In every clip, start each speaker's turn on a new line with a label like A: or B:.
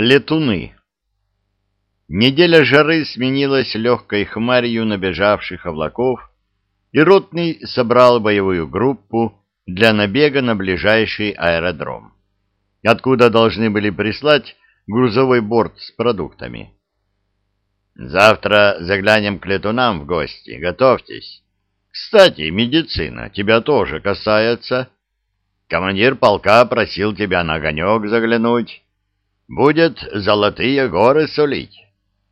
A: Летуны. Неделя жары сменилась легкой хмарью набежавших облаков, и Ротный собрал боевую группу для набега на ближайший аэродром, откуда должны были прислать грузовой борт с продуктами. «Завтра заглянем к летунам в гости, готовьтесь. Кстати, медицина тебя тоже касается. Командир полка просил тебя на огонек заглянуть». Будет золотые горы сулить.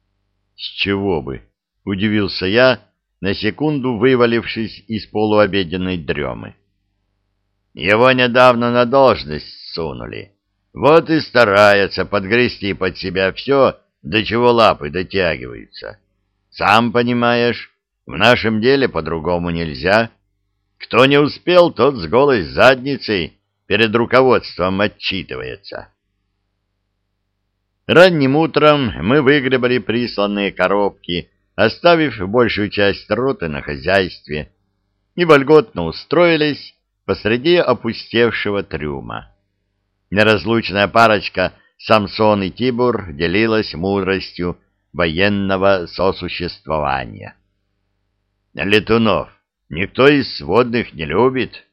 A: — С чего бы? — удивился я, на секунду вывалившись из полуобеденной дремы. Его недавно на должность сунули. Вот и старается подгрести под себя все, до чего лапы дотягиваются. Сам понимаешь, в нашем деле по-другому нельзя. Кто не успел, тот с голой задницей перед руководством отчитывается. Ранним утром мы выгребали присланные коробки, оставив большую часть роты на хозяйстве, и вольготно устроились посреди опустевшего трюма. Неразлучная парочка Самсон и Тибур делилась мудростью военного сосуществования. Летунов никто из сводных не любит.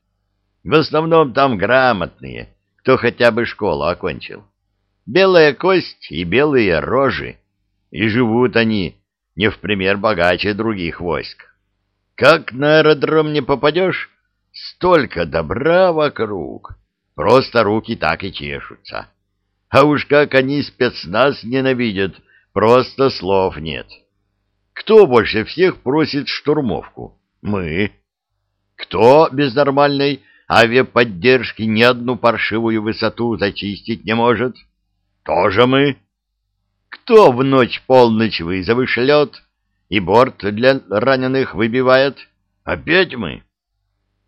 A: В основном там грамотные, кто хотя бы школу окончил белая кость и белые рожи, и живут они не в пример богаче других войск. Как на аэродром не попадешь, столько добра вокруг, просто руки так и чешутся. А уж как они спецназ ненавидят, просто слов нет. Кто больше всех просит штурмовку? Мы. Кто без нормальной авиаподдержки ни одну паршивую высоту зачистить не может? — тоже мы. Кто в ночь полночь вызовы шлет и борт для раненых выбивает? Опять мы.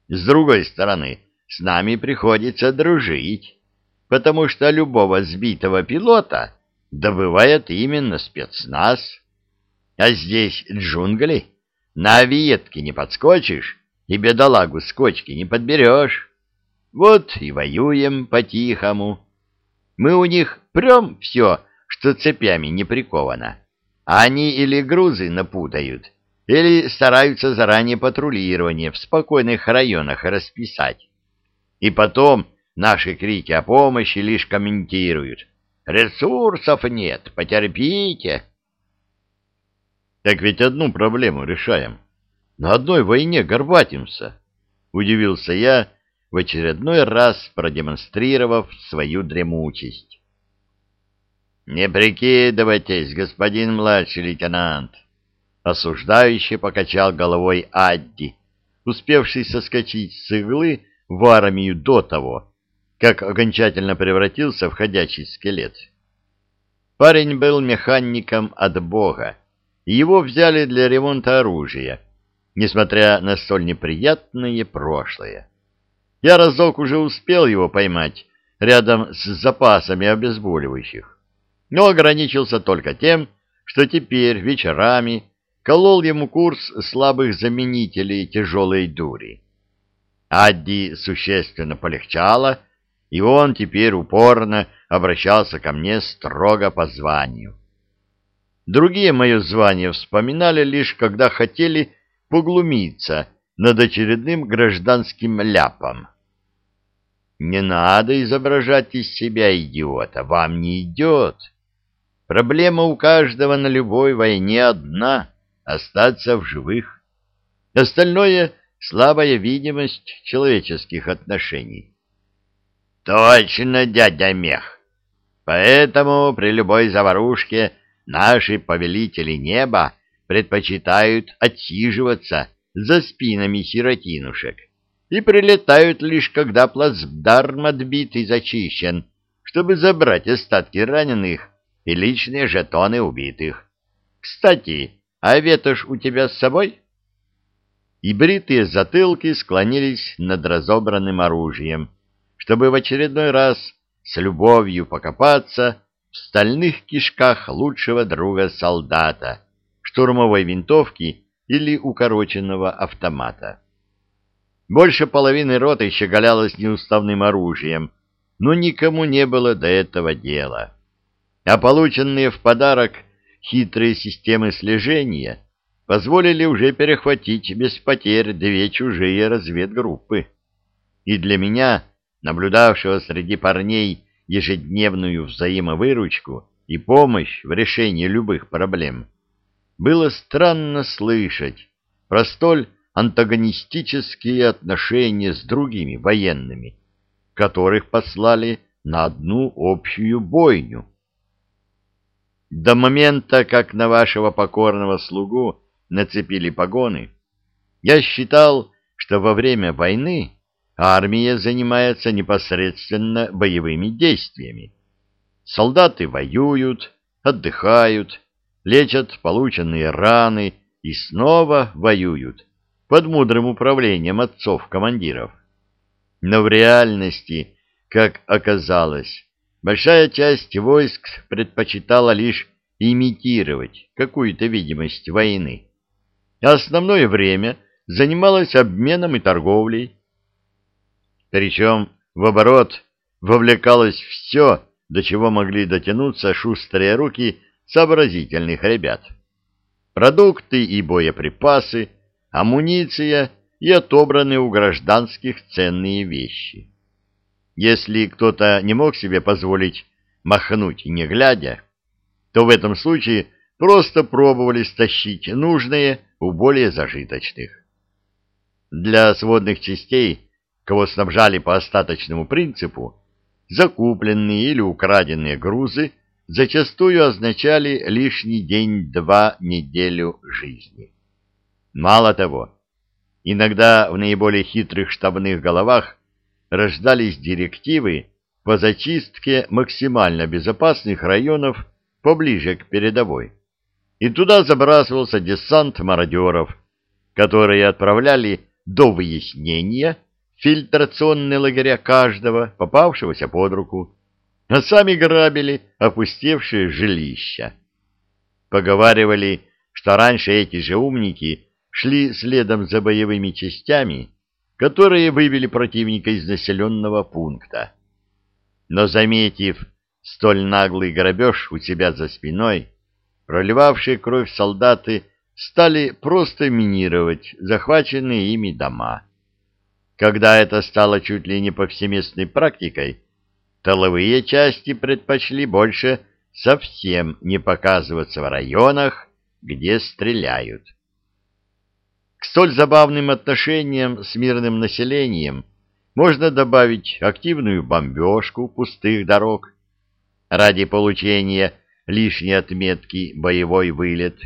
A: С другой стороны, с нами приходится дружить, потому что любого сбитого пилота добывает именно спецназ. А здесь джунгли, на ветке не подскочишь и бедолагу с кочки не подберешь. Вот и воюем по-тихому. Мы у них прям все, что цепями не приковано. А они или грузы напутают, или стараются заранее патрулирование в спокойных районах расписать. И потом наши крики о помощи лишь комментируют. «Ресурсов нет, потерпите». Так ведь одну проблему решаем. На одной войне горбатимся. Удивился я, в очередной раз продемонстрировав свою дремучесть. «Не прикидывайтесь, господин младший лейтенант!» Осуждающе покачал головой Адди, успевший соскочить с иглы в армию до того, как окончательно превратился в ходячий скелет. Парень был механиком от Бога, и его взяли для ремонта оружия, несмотря на столь неприятное прошлое. Я разок уже успел его поймать рядом с запасами обезболивающих, но ограничился только тем, что теперь вечерами колол ему курс слабых заменителей тяжелой дури. Адди существенно полегчало, и он теперь упорно обращался ко мне строго по званию. Другие мое звание вспоминали лишь, когда хотели поглумиться над очередным гражданским ляпом. Не надо изображать из себя идиота, вам не идет. Проблема у каждого на любой войне одна — остаться в живых. Остальное — слабая видимость человеческих отношений. Точно, дядя Мех. Поэтому при любой заварушке наши повелители неба предпочитают отсиживаться за спинами сиротинушек и прилетают лишь когда плацдарм отбит и зачищен, чтобы забрать остатки раненых и личные жетоны убитых. Кстати, а ветошь у тебя с собой? И бритые затылки склонились над разобранным оружием, чтобы в очередной раз с любовью покопаться в стальных кишках лучшего друга солдата, штурмовой винтовки или укороченного автомата. Больше половины роты щеголялась неуставным оружием, но никому не было до этого дела. А полученные в подарок хитрые системы слежения позволили уже перехватить без потерь две чужие разведгруппы. И для меня, наблюдавшего среди парней ежедневную взаимовыручку и помощь в решении любых проблем, было странно слышать про столь антагонистические отношения с другими военными, которых послали на одну общую бойню. До момента, как на вашего покорного слугу нацепили погоны, я считал, что во время войны армия занимается непосредственно боевыми действиями. Солдаты воюют, отдыхают, лечат полученные раны и снова воюют под мудрым управлением отцов-командиров. Но в реальности, как оказалось, большая часть войск предпочитала лишь имитировать какую-то видимость войны, а основное время занималась обменом и торговлей. Причем в оборот вовлекалось все, до чего могли дотянуться шустрые руки сообразительных ребят. Продукты и боеприпасы, амуниция и отобранные у гражданских ценные вещи. Если кто-то не мог себе позволить махнуть не глядя, то в этом случае просто пробовали стащить нужное у более зажиточных. Для сводных частей, кого снабжали по остаточному принципу, закупленные или украденные грузы зачастую означали лишний день-два неделю жизни. Мало того, иногда в наиболее хитрых штабных головах рождались директивы по зачистке максимально безопасных районов поближе к передовой. И туда забрасывался десант мародеров, которые отправляли до выяснения фильтрационные лагеря каждого, попавшегося под руку, а сами грабили опустевшие жилища. Поговаривали, что раньше эти же умники шли следом за боевыми частями, которые вывели противника из населенного пункта. Но, заметив столь наглый грабеж у себя за спиной, проливавшие кровь солдаты стали просто минировать захваченные ими дома. Когда это стало чуть ли не повсеместной практикой, тыловые части предпочли больше совсем не показываться в районах, где стреляют. К столь забавным отношениям с мирным населением можно добавить активную бомбежку пустых дорог ради получения лишней отметки «боевой вылет»,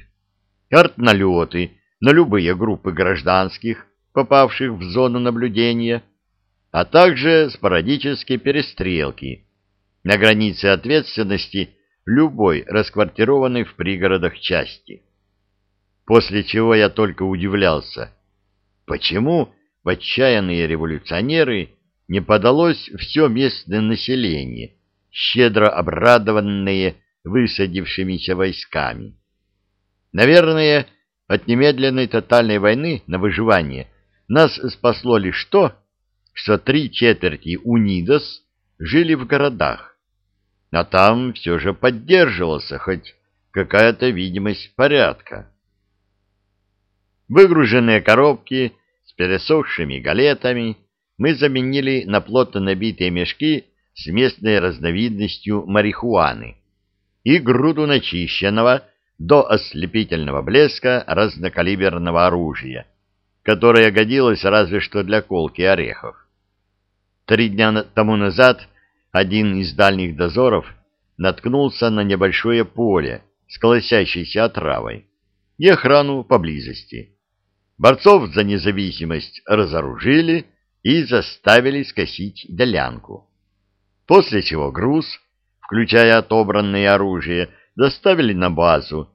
A: артналеты на любые группы гражданских, попавших в зону наблюдения, а также спорадические перестрелки на границе ответственности любой расквартированной в пригородах части. После чего я только удивлялся, почему в отчаянные революционеры не подалось все местное население, щедро обрадованные высадившимися войсками. Наверное, от немедленной тотальной войны на выживание нас спасло лишь то, что три четверти УНИДОС жили в городах, а там все же поддерживался хоть какая-то видимость порядка. Выгруженные коробки с пересохшими галетами мы заменили на плотно набитые мешки с местной разновидностью марихуаны и груду начищенного до ослепительного блеска разнокалиберного оружия, которое годилось разве что для колки орехов. Три дня тому назад один из дальних дозоров наткнулся на небольшое поле с колосящейся отравой и охрану поблизости. Борцов за независимость разоружили и заставили скосить делянку. После чего груз, включая отобранное оружие, доставили на базу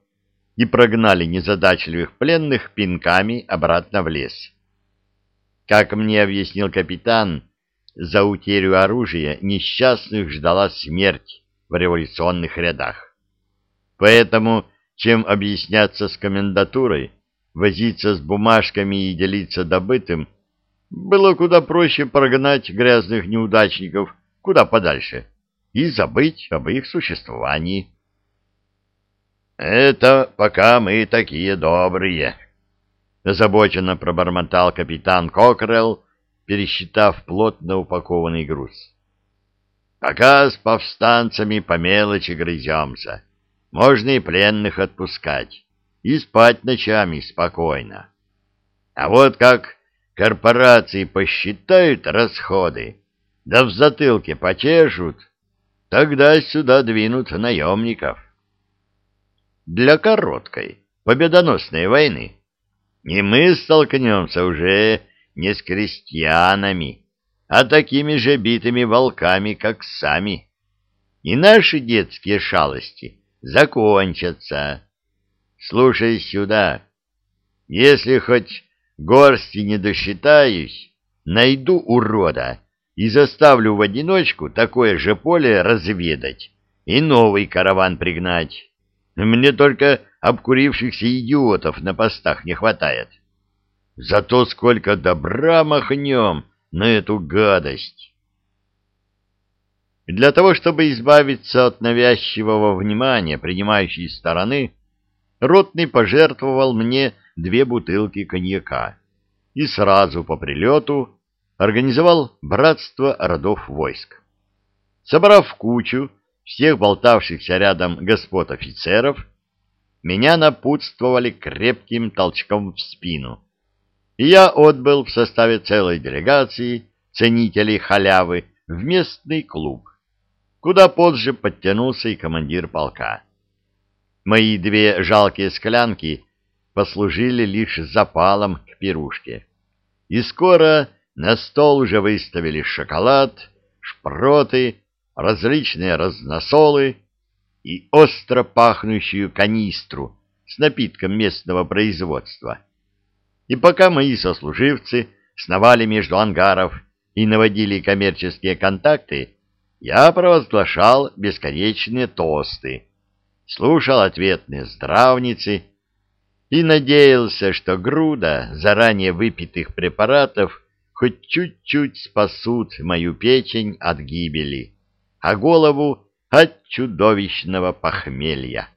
A: и прогнали незадачливых пленных пинками обратно в лес. Как мне объяснил капитан, за утерю оружия несчастных ждала смерть в революционных рядах. Поэтому, чем объясняться с комендатурой, возиться с бумажками и делиться добытым, было куда проще прогнать грязных неудачников куда подальше и забыть об их существовании. Это пока мы такие добрые, озабоченно пробормотал капитан Кокрелл, пересчитав плотно упакованный груз. Пока с повстанцами по мелочи грыземся, можно и пленных отпускать, и спать ночами спокойно. А вот как корпорации посчитают расходы, да в затылке почешут, тогда сюда двинут наемников. Для короткой, победоносной войны и мы столкнемся уже не с крестьянами, а такими же битыми волками, как сами. И наши детские шалости закончатся. Слушай сюда, если хоть горсти не досчитаюсь, найду урода и заставлю в одиночку такое же поле разведать и новый караван пригнать. Мне только обкурившихся идиотов на постах не хватает. Зато сколько добра махнем на эту гадость. Для того, чтобы избавиться от навязчивого внимания принимающей стороны, Ротный пожертвовал мне две бутылки коньяка и сразу по прилету организовал братство родов войск. Собрав в кучу всех болтавшихся рядом господ офицеров, меня напутствовали крепким толчком в спину, и я отбыл в составе целой делегации ценителей халявы в местный клуб, куда позже подтянулся и командир полка. Мои две жалкие склянки послужили лишь запалом к пирушке, и скоро на стол уже выставили шоколад, шпроты, различные разносолы и остро пахнущую канистру с напитком местного производства. И пока мои сослуживцы сновали между ангаров и наводили коммерческие контакты, я провозглашал бесконечные тосты, слушал ответные здравницы и надеялся, что груда заранее выпитых препаратов хоть чуть-чуть спасут мою печень от гибели, а голову от чудовищного похмелья.